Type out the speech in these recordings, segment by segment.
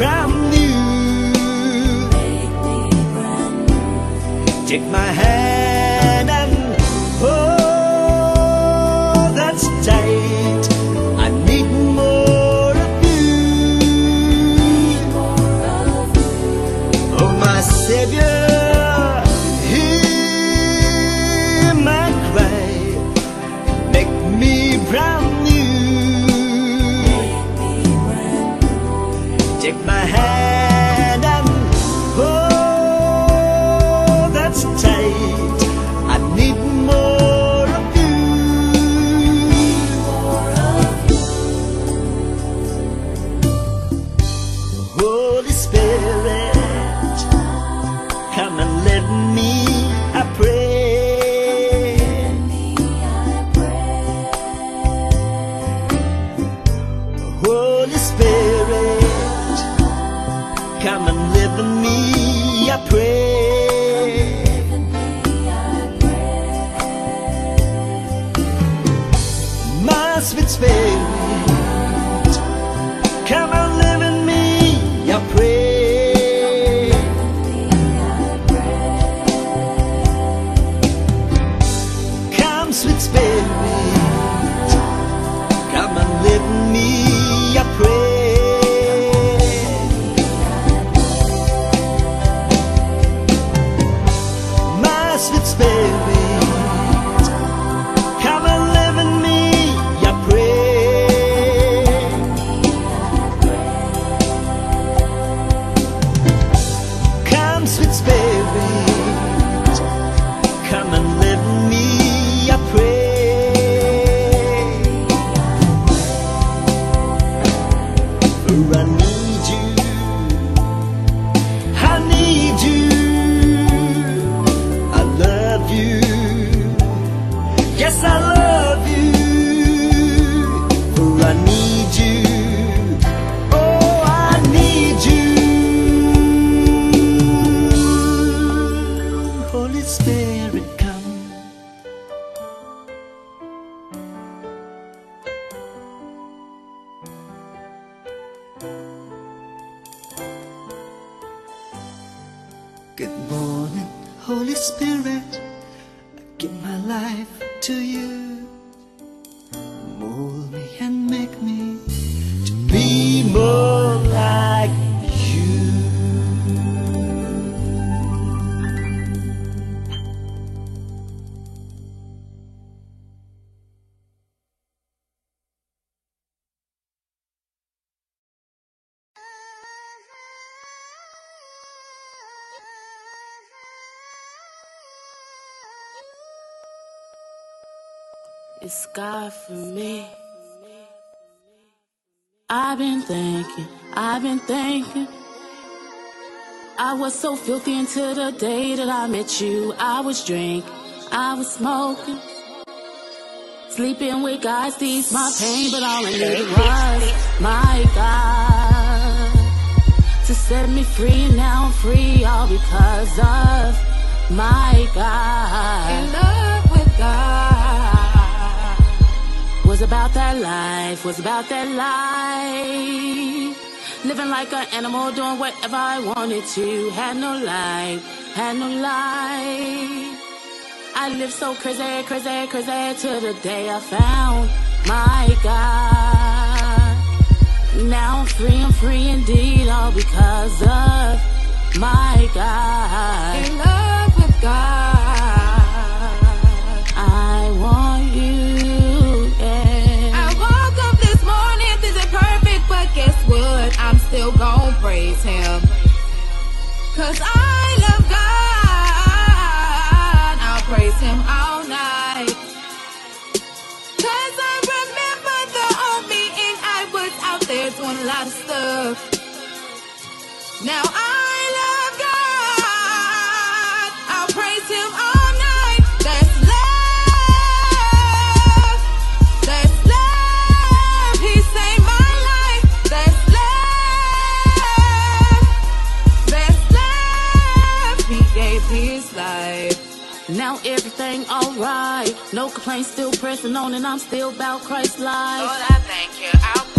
brand new. Take my hand me, I pray. It's God for me. I've been thinking, I've been thinking. I was so filthy until the day that I met you. I was drinking, I was smoking. Sleeping with guys, these my pain, but all I needed was my God to set me free. And now I'm free, all because of my God. Was about that life, was about that life. Living like an animal, doing whatever I wanted to. Had no life, had no life. I lived so crazy, crazy, crazy till the day I found my God. Now I'm free, I'm free indeed, all because of my God. In love with God. Now I love God. I'll praise Him all night. That's love. That's love. He saved my life. That's love. That's love. He gave His life. Now everything alright. No complaints, still pressing on, and I'm still about Christ's life. Lord, I thank you. I'll.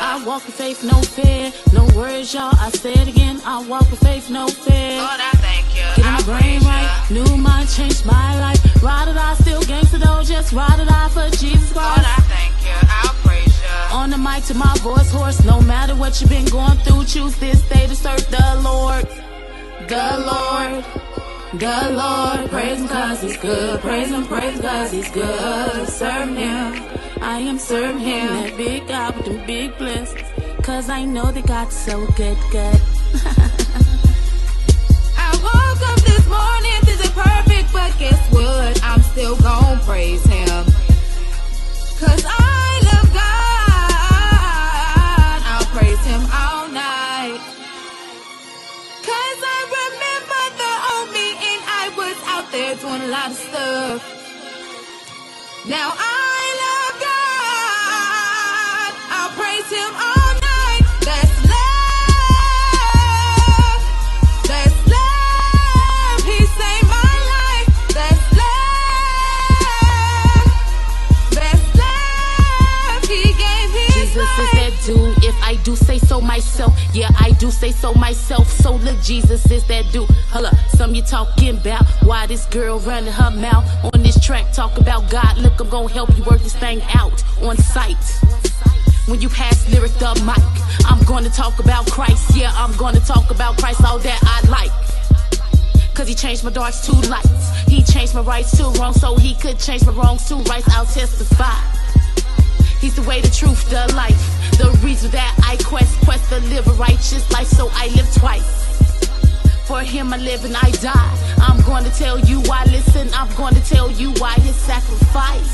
I walk with faith, no fear. No worries, y'all. I say it again. I walk with faith, no fear. Lord, I thank you. Getting my brain right. you. New mind changed my life. Ride or die, still gangster though. Just ride or die for Jesus Lord, I thank you. I'll praise you. On the mic to my voice hoarse. No matter what you've been going through, choose this day to serve the Lord. The Lord. The Lord. Praise him cause he's good. Praise him, praise him cause he's good. Serve him. I am serving him. That big God with them big blessings. Cause I know that God's so good, good. I woke up this morning, things are perfect, but guess what? I'm still gonna praise Him. Cause I love God. I'll praise Him all night. Cause I remember the old me and I was out there doing a lot of stuff. Now I do say so myself, yeah, I do say so myself. So look, Jesus is that dude. Hold up, some you talking about why this girl running her mouth on this track, talk about God. Look, I'm gonna help you work this thing out on sight. When you pass lyric the mic, I'm gonna talk about Christ. Yeah, I'm gonna talk about Christ, all that I like. Cause he changed my darks to lights. He changed my rights to wrongs so he could change my wrongs to rights. I'll testify. He's the way, the truth, the life. The reason that I quest, quest to live a righteous life, so I live twice. For him I live and I die. I'm going to tell you why. Listen, I'm going to tell you why his sacrifice.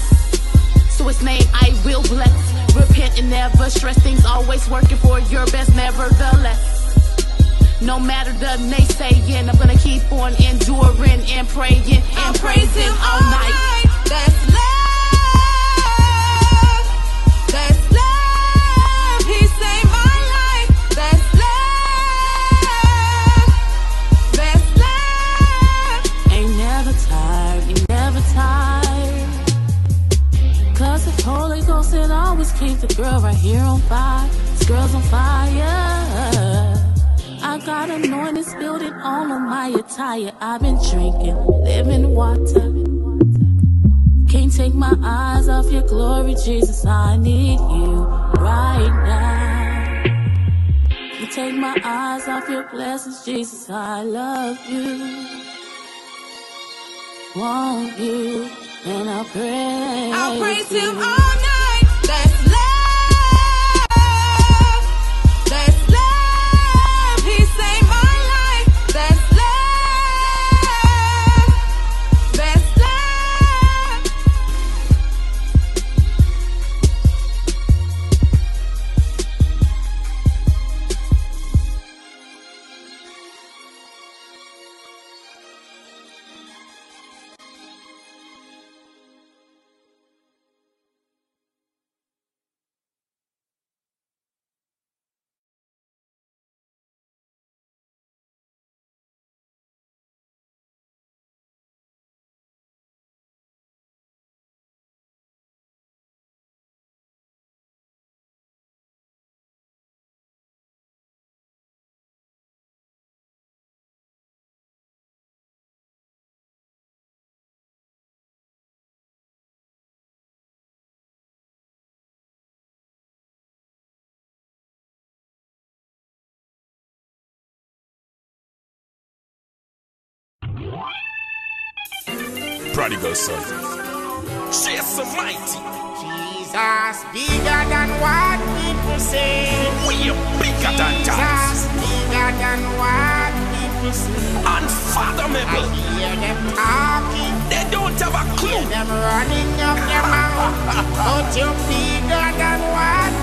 So his name I will bless. Repent and never stress. Things always working for your best, nevertheless. No matter the naysaying, I'm gonna keep on enduring and praying and praising all night. That's always keeps the girl right here on fire. This girl's on fire. I got anointing spilled it all on my attire. I've been drinking, living water. Can't take my eyes off your glory, Jesus. I need you right now. You take my eyes off your blessings, Jesus. I love you. Want you, and I pray. I'll praise him all prodigal son. Jesus Almighty, Jesus bigger than what people say. We are bigger Jesus, than that. Jesus bigger than what people say. Unfathomable. I hear them talking. They don't have a clue. Hear them running up their mouth. but you're bigger than what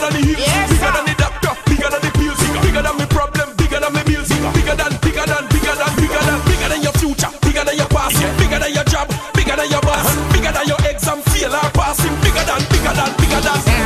than the hills, yes, bigger than the doctor, bigger than the pills, bigger than my problem, bigger than my bills, bigger than, bigger than, bigger than, bigger than, bigger than your future, bigger than your past, bigger than your job, bigger than your boss, bigger than your exam fail or passing, bigger than, bigger than, bigger than.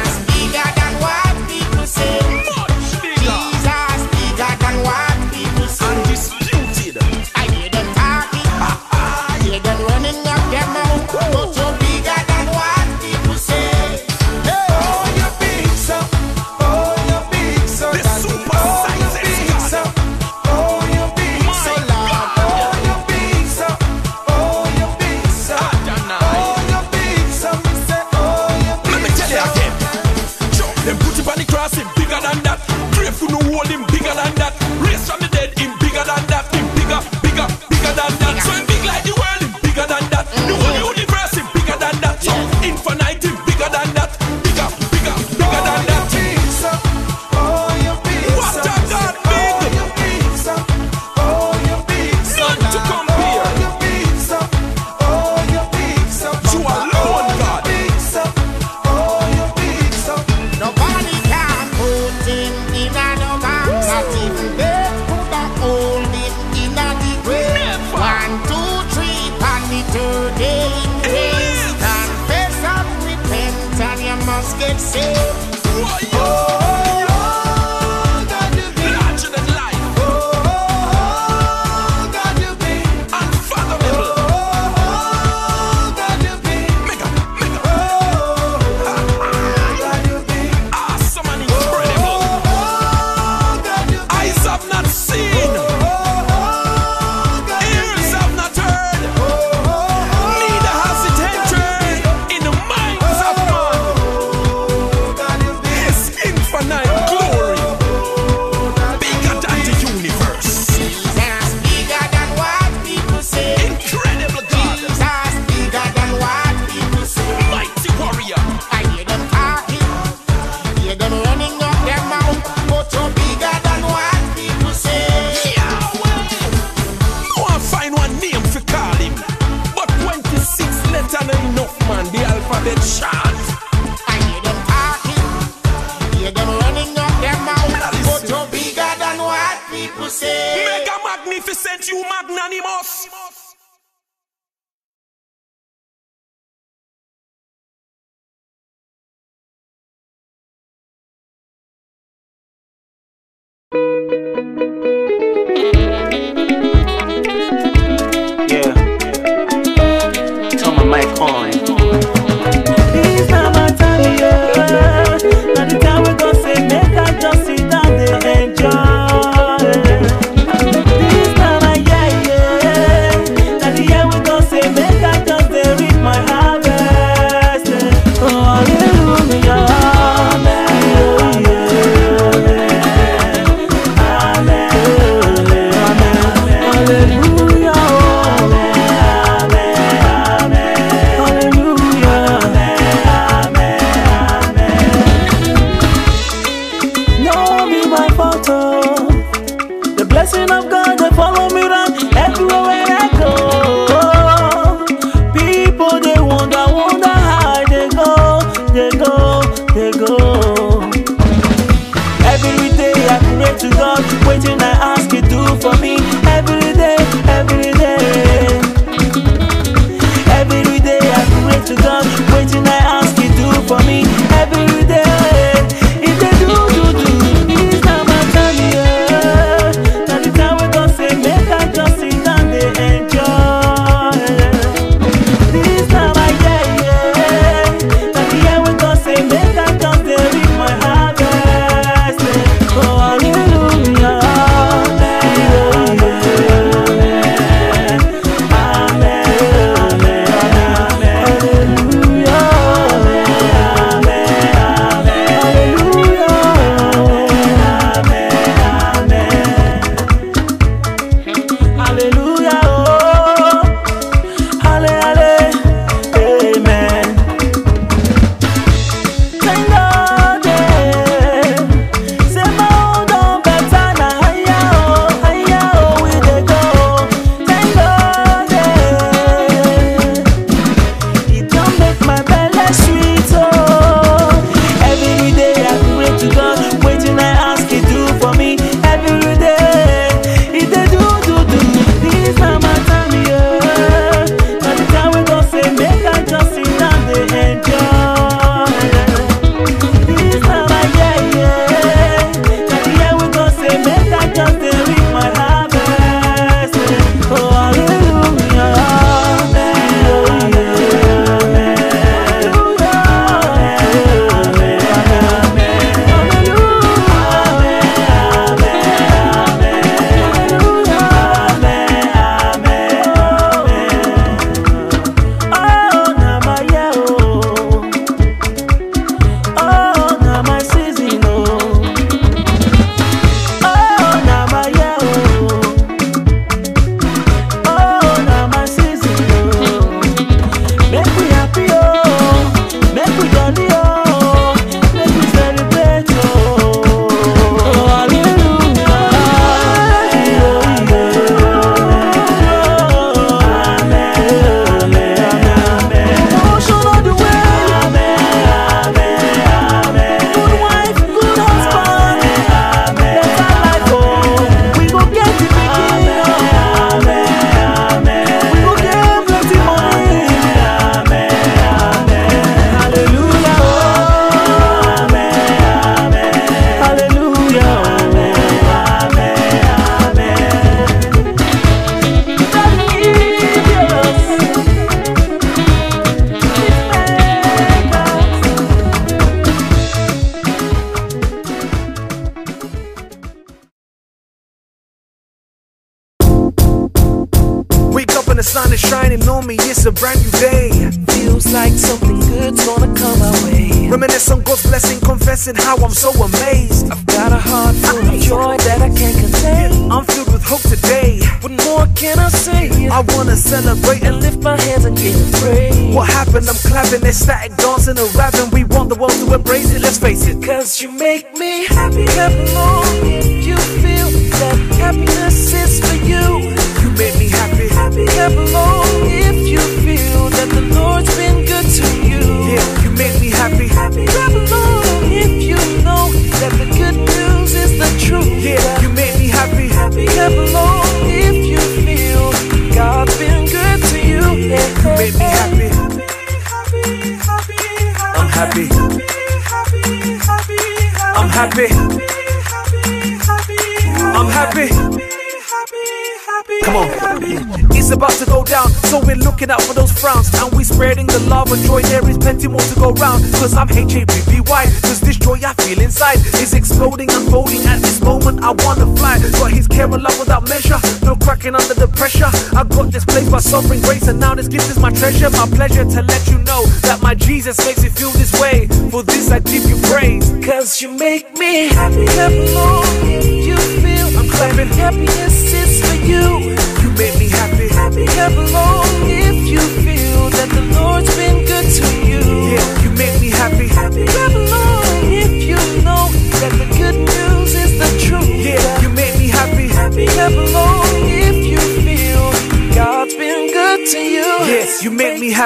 Confessing how I'm so amazed. I've got a heart full of joy that I can't contain. I'm filled with hope today. What more can I say? I wanna celebrate and lift. my hands and give praise. What happened? I'm clapping, ecstatic, plenty more to go round. Cause I'm H-A-P-P-Y. Cause this joy I feel inside is exploding, unfolding. At this moment, I wanna fly. Got his care and love without measure. No cracking under the pressure. I got this place by sovereign grace, and now this gift is my treasure. My pleasure to let you know that my Jesus makes me feel this way. For this, I give you praise. Cause you make me happy, happy. You feel I'm clapping. happiness is for you. You make me happy. Happy, happy more. If you feel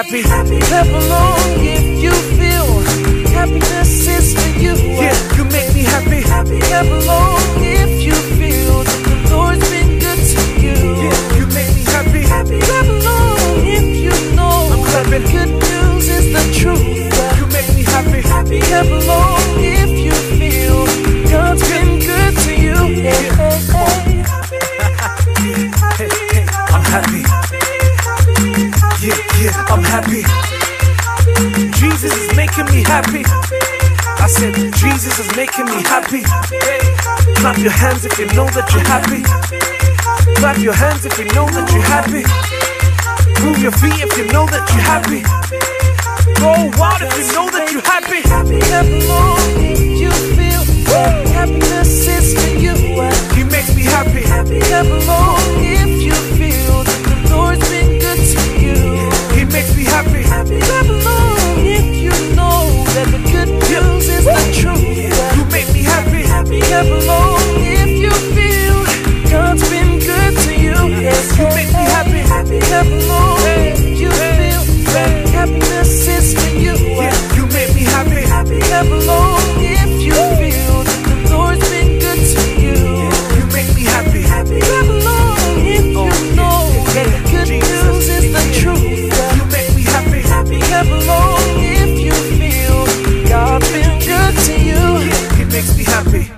happy. Happy, happy more. If you feel happiness is for you. Yeah, you make me happy. Happy, happy more. If you feel that the Lord's been good to you. Yeah, you make me happy. Happy, happy more. If you know I'm clapping. good news is the truth. You make me happy. Happy, happy Yeah, I'm happy. Jesus is making me happy. I said, Jesus is making me happy. Clap your hands if you know that you're happy. Clap your hands if you know that you're happy. Move your feet if you know that you're happy. Go wild if you know that you're happy. happy, happy more. You feel happiness is for you. He makes me happy. Happy, happy more. You feel happiness is for you. You make me happy. Happy ever if you feel the Lord's been good to you. You make me happy. Happy ever if you oh, know the good news is the truth. You make me happy. Happy ever if you feel God's been good to you. Makes me happy.